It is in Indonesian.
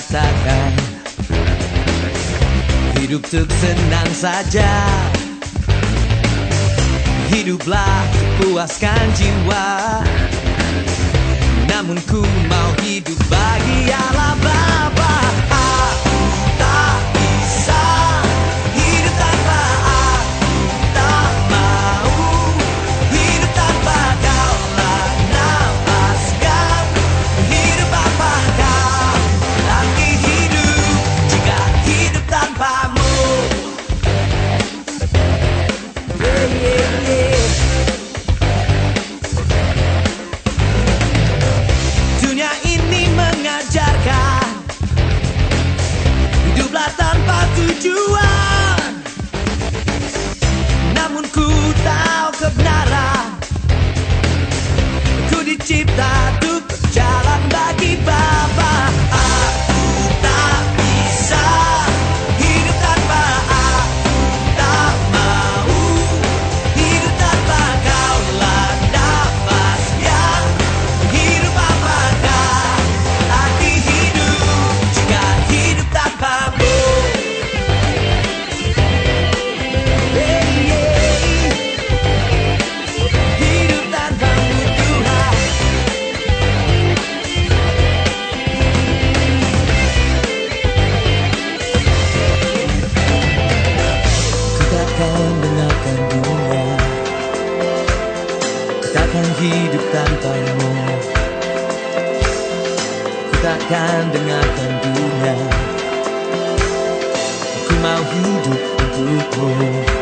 katakan Hidup tuk senang saja. Hiduplah puaskan jiwa. Namun ku mau hidup bahagia takkan hidup tanpamu. Ku takkan dengarkan dunia. Ku mau hidup untukmu